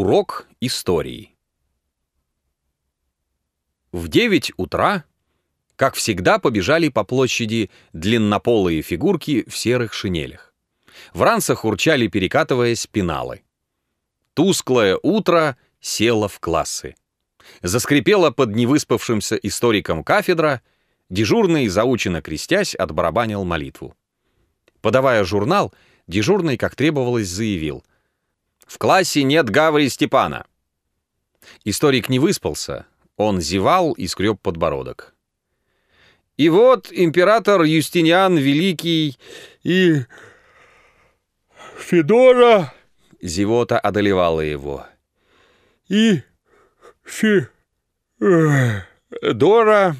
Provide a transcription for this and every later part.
Урок истории. В 9 утра, как всегда, побежали по площади длиннополые фигурки в серых шинелях. В ранцах урчали, перекатываясь, пеналы. Тусклое утро село в классы. Заскрипела под невыспавшимся историком кафедра, дежурный, заученно крестясь, отбарабанил молитву. Подавая журнал, дежурный, как требовалось, заявил. «В классе нет Гаври Степана». Историк не выспался, он зевал и скреб подбородок. И вот император Юстиниан Великий и... Федора... Зевота одолевала его. И... Фи... Дора...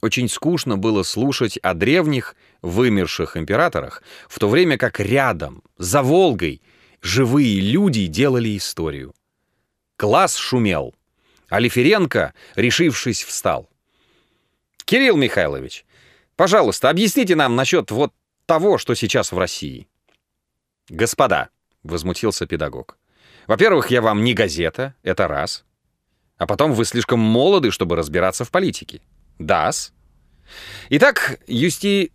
Очень скучно было слушать о древних, вымерших императорах, в то время как рядом, за Волгой, живые люди делали историю. Класс шумел. Алиференко, решившись, встал. «Кирилл Михайлович, пожалуйста, объясните нам насчет вот того, что сейчас в России». «Господа», — возмутился педагог, «во-первых, я вам не газета, это раз. А потом вы слишком молоды, чтобы разбираться в политике. Дас. Итак, Юсти...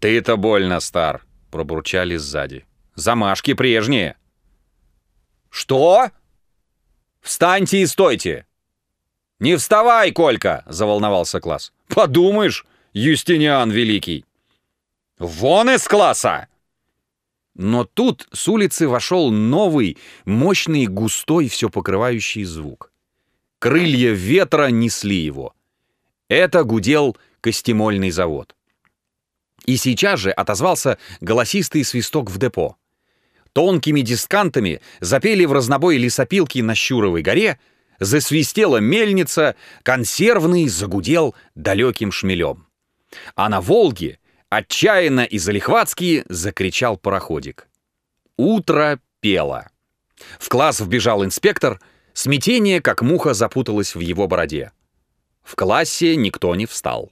Ты-то больно стар, пробурчали сзади. Замашки прежние. Что? Встаньте и стойте. Не вставай, Колька, заволновался класс. Подумаешь, Юстиниан Великий. Вон из класса! Но тут с улицы вошел новый, мощный, густой, все покрывающий звук. Крылья ветра несли его — это гудел костемольный завод. И сейчас же отозвался голосистый свисток в депо. Тонкими дискантами запели в разнобой лесопилки на Щуровой горе, засвистела мельница, консервный загудел далеким шмелем. А на Волге отчаянно и залихватски закричал пароходик. Утро пело. В класс вбежал инспектор, смятение, как муха, запуталось в его бороде. В классе никто не встал.